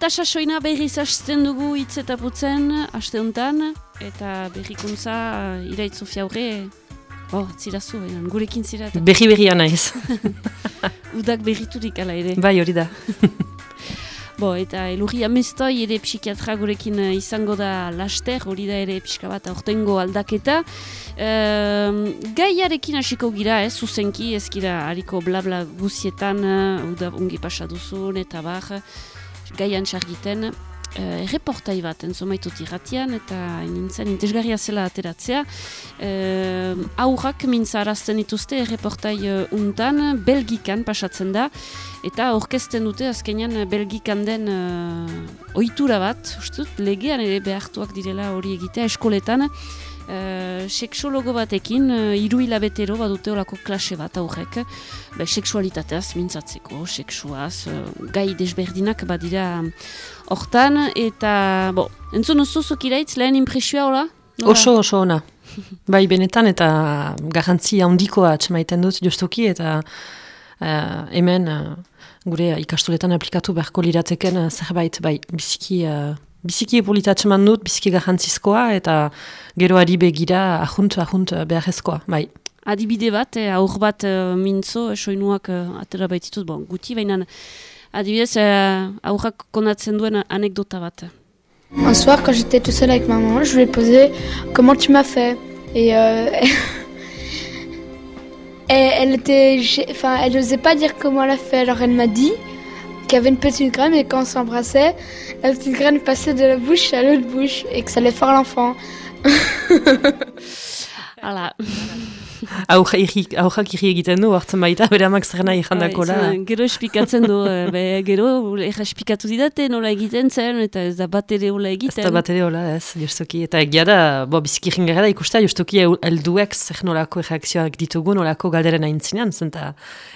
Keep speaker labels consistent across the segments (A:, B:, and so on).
A: eta sasoina berriz hasten dugu hitz eta putzen, haste honetan, eta berrikuntza uh, iraitz Sofia horre, oh, zirazu, enan, gurekin zira.
B: Berri berria naiz.
A: Udak berriturik ala ere.
B: Bai, hori da.
A: Bo, eta elurri amestoi ere psikiatra gurekin uh, izango da laster, hori da ere pixka bat aurtengo aldaketa. Uh, gaiarekin hasiko gira, ez, zuzenki, ez gira hariko blabla guzietan, uh, uda ungi pasaduzun, eta bar, gaian txargiten. Uh, reportai bat entzomaitut irratian eta nintzen intezgarria zela ateratzea. Uh, aurrak mintza arazten dituzte reportai uh, untan, Belgikan pasatzen da, eta orkesten dute azkenean Belgikan den uh, ohitura bat, ustut, legean ere behartuak direla hori egitea eskoletan, Uh, seksologo batekin, uh, iru hilabetero badute olako klase bat aurrek, be, seksualitateaz mintzatzeko, seksuaz, uh, gai desberdinak badira hortan, eta, bo, entzun ozuzuk iraitz, lehen impresioa, hola?
B: Oso, oso ona. bai, benetan, eta garantzi handikoa atxemaiten dut justuki, eta uh, hemen gure ikastoletan aplikatu beharko lirateken zerbait, bai, biziki... Biziki dut, biziki garrantzizkoa, eta gero ari begira ahunt, ahunt beharrezkoa, bai.
A: Adibide bat, eh, aur bat eh, mintzo, eh, soinuak eh, atera baititut, bon, guti, baina adibidez eh, aurrak konatzen duen anekdota bat.
C: Un soir, quand j'étais tout seul avec maman, je lui ai posé comment tu m'as fait? Et, euh, et elle était, enfin, elle n'osait pas dire comment elle a fait. Alors elle m'a dit qu'il y avait une petite graine et quand on s'embrassait, la petite graine passait de la bouche à l'autre bouche et que ça allait faire l'enfant.
A: Hala.
B: Aurrak irri egiten du, hartzen baita, bere amak zer nahi jandakola.
A: Gero espikatzen du, be, gero erra espikatu didate nola egiten zen, eta ez da bat ere hola egiten.
B: Ez da bat ere hola, ez, justuki. Eta egia da, bo, biziki ringara da ikustea, justuki helduek zer nolako reakzioak ditugu, nolako galderen aintzinean, zenta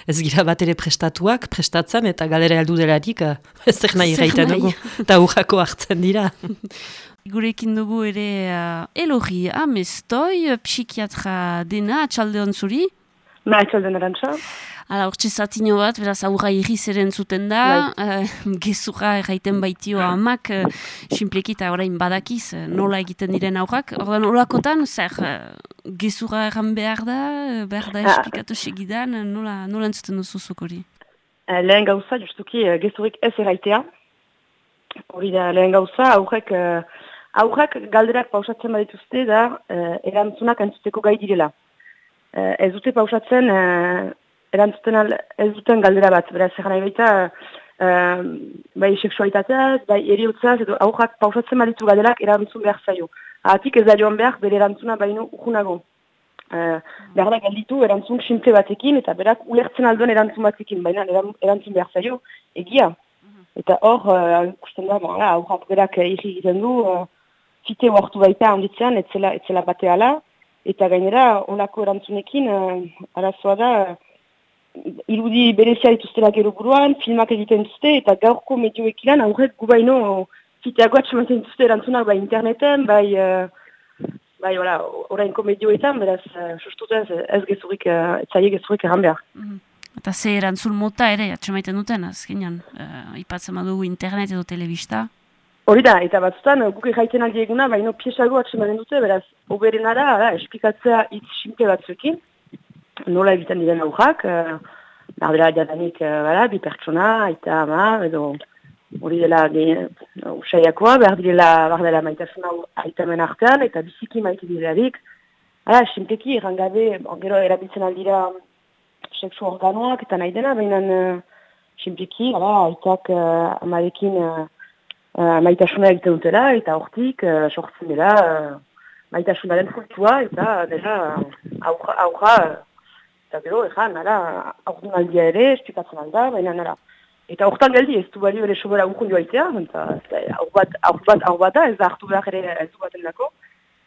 B: ez gira bat ere prestatuak, prestatzen, eta galdera heldu delarik, ez zer nahi gaiten dugu, eta aurrako hartzen dira.
A: Gurekin dugu ere uh, elogi amestoi, psikiatra dena, atxalde hon zuri?
D: Na, atxalde narantza.
A: Hala, hortxe zatino bat, beraz aurra irri zeren zuten da, uh, gezurra erraiten baitio amak, uh, simpleki eta orain badakiz, nola egiten diren aurrak. Ordan, olakotan, zer, uh, gezurra erran behar da, behar da esplikatu segidan, nola, nola entzuten duzuzuk hori?
D: Uh, lehen gauza, justuki, uh, gezurrik ez erraitea. Hori da, lehen gauza, aurrek... Uh, Aurrak galderak pausatzen badituzte da eh, erantzunak entzuteko gai direla. Eh, ez dute pausatzen eh, erantzuten al, ez duten galdera bat. Beraz, nahi baita, eh, bai seksualitatea, bai eriotzaz, edo aurrak pausatzen baditu galderak erantzun behar zaio. Ahatik ez da joan behar bere erantzuna baino ujunago. Eh, behar da galditu erantzun simple batekin eta berak ulertzen alduen erantzun batekin, baina erantzun behar zaio egia. Eta hor, uh, ikusten da, aurrak berak irri egiten du, fite huartu baita handitzean, etzela, etzela bateala, eta gainera, onako erantzunekin, uh, arazoa da, irudi berezia dituztela gero buruan, filmak egiten duzte, eta gaurko medioekilan, aurret gubaino, fiteagoa txamaten duzte erantzunak bai interneten, bai, uh, bai, ora, orainko medioetan, beraz, uh, sustutez, ez gezurik, uh, etzaie gezurik erran behar.
A: Mm Eta ze erantzun mota ere, atxamaiten duten, azkenean, uh, ipatzen badugu internet edo telebista?
D: Hori da, eta batzutan, guk jaiten aldi eguna, baina piesago atxemanen dute, beraz, oberena da, da, esplikatzea hitz simple batzuekin, nola egiten diren aurrak, uh, bardela jadanik, uh, bada, bi pertsona, aita ama, edo hori dela usaiakoa, bardela, bardela maitasuna aitamen artean, eta biziki maite direarik, Hala, simpleki, errangabe, gero erabiltzen aldira seksu organoak eta nahi dena, baina uh, simpleki, hala, aitak uh, amarekin uh, uh, maitasuna egiten dutela, eta hortik uh, sortzen dela uh, maitasunaren kultua, eta dela aurra, aurra eta gero, ezan, nara, aurdun aldia ere, esplikatzen alda, baina nara. Eta hortan geldi, ez du bali bere sobera urkun joaitea, eta aur bat, aur bat, ez da hartu behar ere ez du baten dako,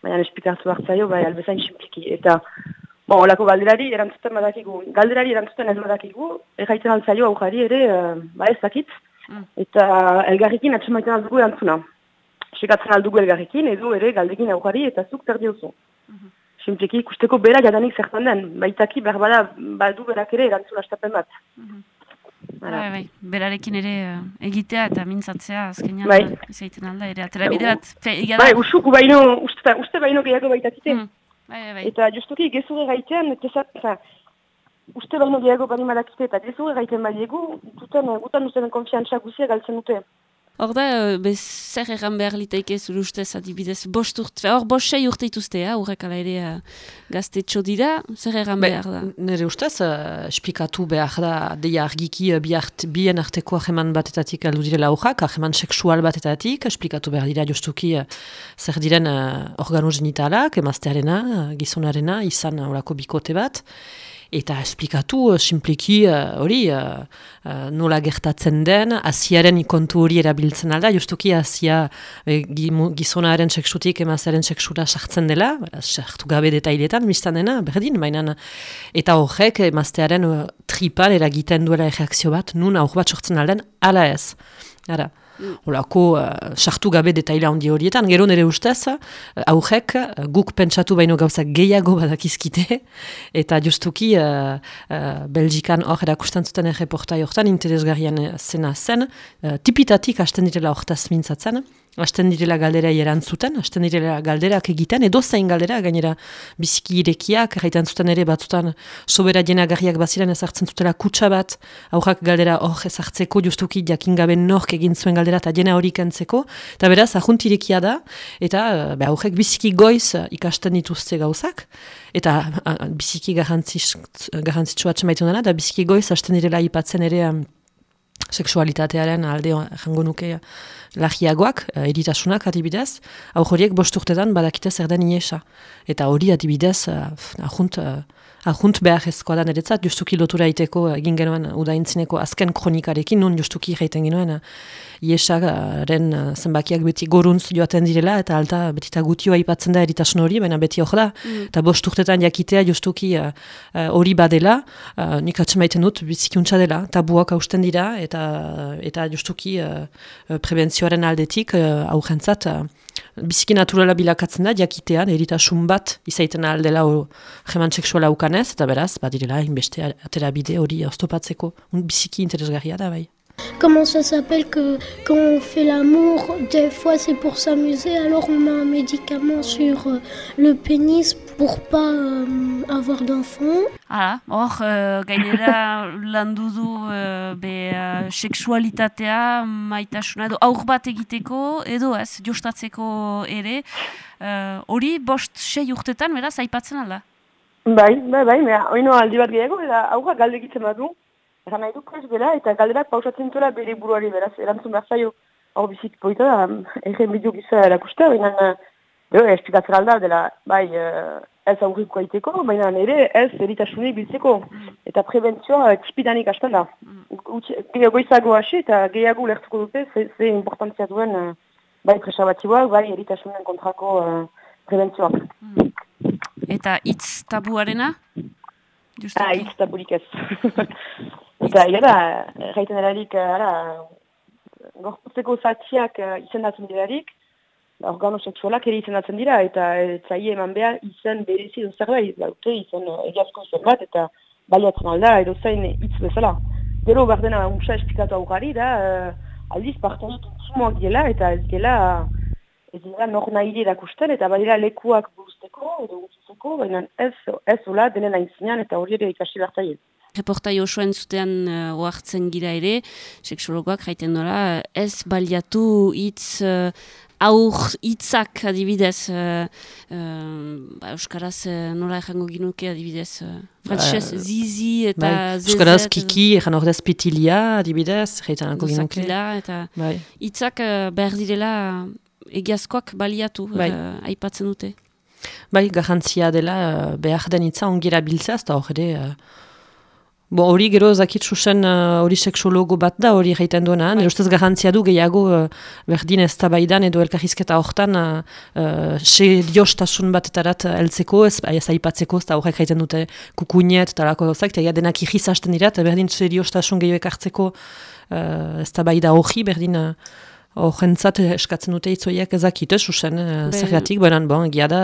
D: baina esplikatu hartzaio, bai, albezain simpliki. Eta, bon, olako galderari erantzuten badakigu, galderari erantzuten ez badakigu, erraiten altzaio aurrari ere, uh, ba ez dakit, Mm. Eta elgarrikin atxamaiten aldugu erantzuna. Sekatzen aldugu elgarrikin, edo ere galdekin aukari eta zuk zer diozu. Mm -hmm. Simpleki ikusteko bera jadanik zertan den, baitaki berbada badu berak ere erantzuna estapen bat. Mm -hmm.
A: Bai, bai, berarekin ere uh, egitea eta mintzatzea azkenean
D: Bai.
A: uh, izaiten alda, ere atera bide bat,
D: Bai, usuku baino, uste, uste baino gehiago baitakite.
A: Mm, Bai, bai, bai.
D: Eta justuki gezure gaitean, tezat, oza, uste baino gehiago bali malakite eta gezure gaiten baliegu, duten, eh, gutan duten konfiantza guzia galtzen dute.
A: Hor da, uh, be, zer erran behar litaike zure ustez adibidez, bost urte, hor bost sei urte ituzte, ha, urrek ala ere uh, gaztetxo dira, zer erran
B: Be,
A: behar da.
B: nire ustez, uh, esplikatu behar da, deia argiki uh, bi art, bien arteko aheman batetatik aldu direla aurrak, aheman seksual batetatik, esplikatu behar dira justuki uh, zer diren uh, organo genitalak, emaztearena, uh, gizonarena, izan uh, orako bikote bat, eta esplikatu uh, simpliki uh, hori uh, uh, nola gertatzen den, asiaren kontu hori erabiltzen alda, justuki asia e, gizonaren seksutik emaztearen seksura sartzen dela, sartu gabe detailetan, biztan berdin, baina eta horrek emaztearen uh, tripan eragiten duela erreakzio bat, nun aur bat sortzen alden, ala ez. Ara. Olako, uh, sartu gabe detaila handi horietan, gero nire ustez, uh, aurrek uh, guk pentsatu baino gauza gehiago badakizkite, eta justuki uh, uh, Belgikan hor erakusten zuten erreportai hortan interesgarrian eh, zena zen, uh, tipitatik hasten direla hortaz mintzatzen, hasten direla galdera erantzuten, hasten direla galderak egiten, edo zein galdera, gainera biziki irekiak, erraiten zuten ere batzutan sobera jenagarriak baziren ezartzen zutela kutsa bat, aurrak galdera hor ezartzeko justuki jakin gabe nork egin zuen galdera eta jena hori kentzeko, eta beraz, ahunt irekia da, eta uh, be, aurrek biziki goiz uh, ikasten dituzte gauzak, eta uh, biziki garrantzits- garrantzitsua atxemaitu dena, eta biziki goiz hasten direla ipatzen ere seksualitatearen alde jango nuke uh, lagiagoak, uh, eritasunak adibidez, hau horiek bost urtetan badakite zer den iesa. Eta hori adibidez, uh, ahunt, ahunt behar ezkoa da niretzat, justuki lotura iteko egin genuen udaintzineko azken kronikarekin, nun justuki jaiten genuen iesaren zenbakiak beti goruntz joaten direla, eta alta beti eta gutioa aipatzen da eritasun hori, baina beti hor da. Eta bost urtetan jakitea justuki hori badela, nik atxemaiten dut bizikiuntza dela, tabuak hausten dira, eta eta justuki uh, prebentzioaren aldetik uh, aurrentzat uh, biziki naturala bilakatzen da, jakitean, eritasun bat izaiten aldela jeman seksuala ukanez, eta beraz, badirela, inbeste atera bide hori oztopatzeko, biziki interesgarria da bai.
E: Comment ça s'appelle que quand on fait l'amour, des fois c'est pour s'amuser, alors on met un médicament sur euh, le pénis pour pas euh, avoir d'enfants.
A: Hala, hor, uh, gainera landu du uh, be, uh, seksualitatea, maitasuna, edo aur bat egiteko, edo ez, jostatzeko ere, uh, hori bost sei urtetan, beraz, aipatzen alda.
D: Bai, bai, bai, mea, oino aldi bat gehiago, eta aurra galde egiten badu, egan nahi du prez dela, eta galderak pausatzen zuela bere buruari, beraz, erantzun behar zaio, hor bizik poita da, egen bideo gisa erakustea, baina, Gero, esplikatzen alda, dela, bai, eh, ez aurriko aiteko, baina ere ez eritasunik biltzeko. Eta prebentzioa eh, tipidanik hasten da. Gehiago goizago hasi eta gehiago lertuko dute, ze, ze importantzia duen, eh, bai preservatiboak, bai eritasunen kontrako eh, prebentzioak.
A: Eta hitz tabuarena? Justuki.
D: Ah, hitz taburik ez. eta ere da, erarik, eh, ara, gorputzeko zatiak uh, izendatzen dirarik, organo seksualak ere izendatzen dira, eta etzaie eman behar izen berezi dut zerbait, baute izen uh, egiazko izen bat, eta baliatzen alda, edo zain hitz bezala. Gero berdena untsa esplikatu aukari da, uh, aldiz partenit intimoak dela, eta ez dela, ez dela nor nahi erakusten, eta badira lekuak buruzteko, edo gutxizeko, baina ez, ez ola denen aintzinean, eta hori ere ikasi bertaien.
A: Reportai osoen zutean uh, oartzen gira ere, seksologoak jaiten dola, ez baliatu hitz uh, aur hitzak adibidez, uh, uh, ba, Euskaraz uh, nola ejango ginuke adibidez, uh, Frantxez
B: Ba,
A: zizi eta
B: Bai,
A: zezet,
B: Euskaraz kiki, egan ordez pitilia, adibidez, jaitan alko ginuke.
A: eta
B: Bai.
A: hitzak uh, behar direla egiazkoak baliatu,
B: Bai.
A: uh, aipatzen dute.
B: Bai, garrantzia dela eh, behar den hitza ongira biltzea, eta hor ere... eh, Bo, hori gero zakitzu zen eh, hori seksologo bat da hori egiten duena, nire ustez garrantzia du gehiago uh, berdin ez tabaidan edo elkarrizketa hortan uh, uh, seriostasun batetarat heltzeko, ez, ez aipatzeko, ez da horrek egiten dute kukuinet eta lako gauzak, eta denak irriz hasten dira, eta berdin seriostasun gehiago ekartzeko uh, ez tabaida hori, berdin uh, horrentzat eskatzen dute itzoiak ezakite, susen,
A: Be-
B: zergatik, baina, bon, egia da,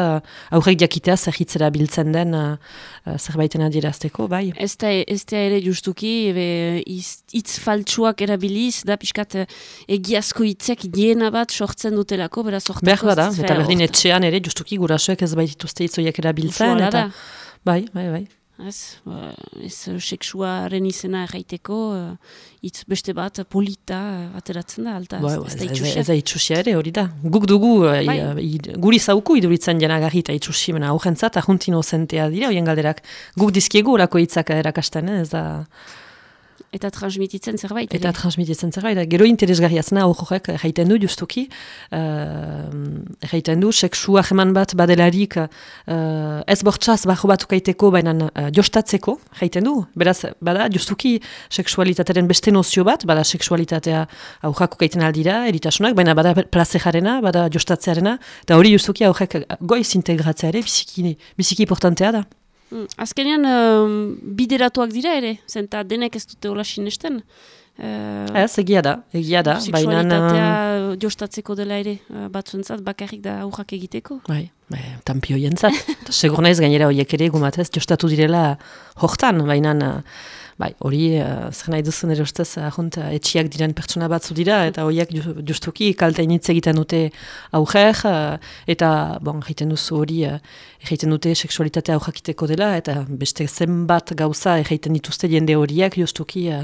B: aurrek jakitea zerritzera biltzen den uh, zerbaiten adierazteko, bai.
A: Ez da, ez da ere justuki, ebe, iz- hitz faltsuak erabiliz, da pixkat eh, egiazko hitzek diena bat sortzen dutelako, beraz sortako.
B: Behar
A: ez-
B: eta berdin etxean ere, justuki gurasoek ez baitituzte itzoiak erabiltzen,
A: Usuala
B: eta,
A: da.
B: bai, bai, bai.
A: Ez, ba, ez eh, sexuaren izena erraiteko, eh, hitz beste bat polita eh, ateratzen da, alta,
B: Bai,
A: ez,
B: ez
A: da itxusia.
B: ez da itxusia ere, hori da. Guk dugu,
A: Bai.
B: guri zauku iduritzen janagarri eta itxusi, mena aurrentzat, ahuntin ozentea dira, hoien galderak. Guk dizkiegu olako hitzak erakasten, ez da...
A: Eta transmititzen zerbait.
B: Eta
A: ere.
B: transmititzen zerbait, gero interesgarria zena horrek jaiten du justuki, uh, jaiten du, seksua jeman bat badelarik uh, ez bortxaz bajo bat ukaiteko, baina uh, jostatzeko, jaiten du. Beraz, bada, justuki seksualitatearen beste nozio bat, bada seksualitatea aurrak ukaiten aldira, eritasunak, baina bada plazejarena, bada jostatzearena, eta hori justuki aurrek goiz integratzea ere, biziki, biziki importantea da.
A: Mm, Azkenean, um, bideratuak dira ere, zenta denek ez dute hola sinesten. Uh,
B: Ez, egia da, egia da, baina...
A: Sexualitatea jostatzeko dela ere, uh, batzuentzat bakarrik da aurrak egiteko.
B: Bai, bai, tampio jentzat. Segur naiz gainera horiek ere gumatez jostatu direla hortan, baina bai, hori uh, zer nahi duzen ere ustez ahunt etxiak diren pertsona batzu dira, eta horiek ju- justuki kalte initz egiten dute auger, uh, eta bon, egiten duzu hori, uh, egiten dute seksualitatea aurrakiteko dela, eta beste zenbat gauza egiten dituzte jende horiek justuki uh,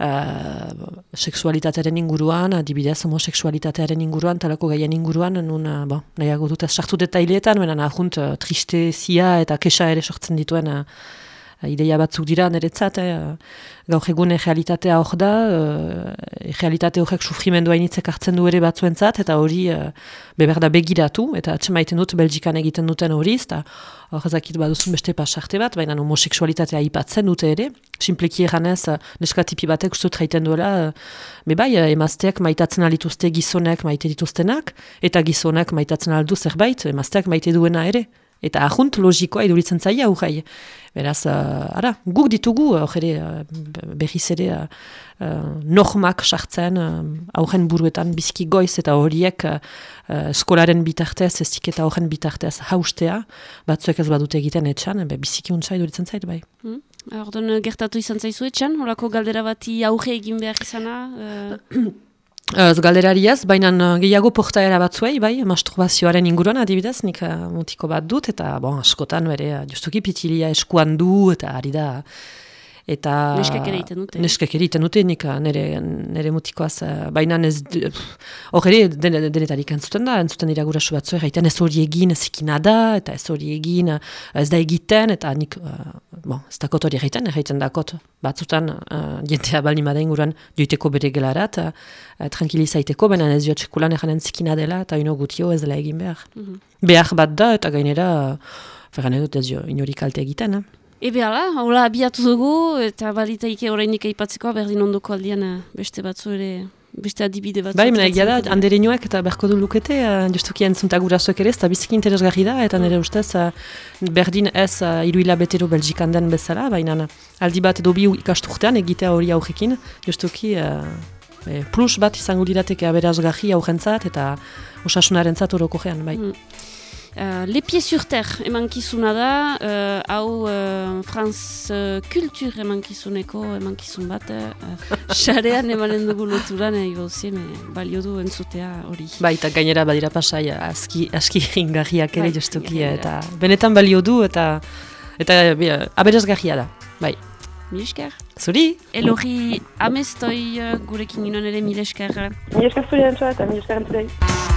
B: uh, seksualitatearen inguruan, adibidez homoseksualitatearen inguruan, talako gaien inguruan, nun, uh, bon, nahiago dut sartu detaileetan, baina ahunt uh, tristezia eta kesa ere sortzen dituen uh, ideia batzuk dira niretzat, eh, gaur egun realitatea hor da, eh, realitate horrek sufrimendua initzek hartzen du ere batzuentzat, eta hori eh, beber da begiratu, eta atxemaiten dut Belgikan egiten duten hori, eta hor ezakit baduzun beste pasarte bat, baina homoseksualitatea aipatzen dute ere, simpleki eranez, eh, neska tipi batek ustut jaiten duela, eh, be bai, eh, emazteak maitatzen alituzte gizonek maite dituztenak, eta gizonek maitatzen aldu zerbait, emazteak maite duena ere. Eta ahunt logikoa iduritzen zaia aurrai. Beraz, uh, ara, guk ditugu, uh, ere, uh, berriz ere, uh, normak sartzen, uh, aurren buruetan bizki goiz eta horiek uh, eskolaren bitartez, ez eta horren bitartez haustea, batzuek ez badute egiten etxan, be, biziki untsa iduritzen zait, bai.
A: Ordon gertatu izan zaizu etxan, holako galdera bati auge egin behar izana. Uh,
B: Ez galderari ez, baina uh, gehiago portaera batzuei, bai, masturbazioaren inguruan adibidez, nik uh, mutiko bat dut, eta bon, askotan bere, uh, justuki pitilia eskuan du, eta ari da, eta...
A: Neskek ere egiten dute.
B: Neskek ere egiten dute, nik nere, nere mutikoaz, uh, baina ez, hor ere den, denetarik entzuten da, entzuten dira guraso batzu, egiten ez hori egin ezikina da, eta ez hori egin ez da egiten, eta nik, uh, bon, ez dakot hori egiten, egiten dakot, batzutan, uh, jentea baldin bada inguruan, joiteko bere gelarat, uh, tranquilizaiteko, baina ez joat sekulan eganen zikina dela, eta ino gutio ez dela egin behar. Behar bat da, eta gainera, uh, ferran edut ez jo, inori kalte egiten, eh?
A: Ebe ala, hola abiatu dugu, eta balitaike orainik aipatzeko, berdin ondoko aldian eh, beste batzu ere, beste adibide batzu.
B: Bai, mena egia da, andereñoak eta berko du lukete, uh, justuki entzunta gurasoek ere, ez da biziki interesgarri da, eta nire ustez, uh, berdin ez uh, iru hilabetero Belgikan den bezala, baina aldi bat edo bi ikasturtean egitea hori aurrekin, justuki uh, plus bat izango lirateke aberazgarri aurrentzat eta osasunarentzat orokojean, bai.
A: Mm. Uh, Le Pieds sur Terre emankizuna da, uh, hau uh, Franz uh, Kultur emankizuneko emankizun bat, uh, xarean emanen dugu loturan, uh, ibauzien, balio du entzutea hori.
B: Bai, eta gainera badira pasai aski, aski ingarriak ere
A: Bai,
B: justuki, eta benetan balio du, eta eta aberazgarria da, bai.
A: Mil esker.
B: Zuri?
A: Elorri amestoi uh, gurekin ginoen ere mil esker.
D: Mila esker zuri entzua eta mila esker entzulei.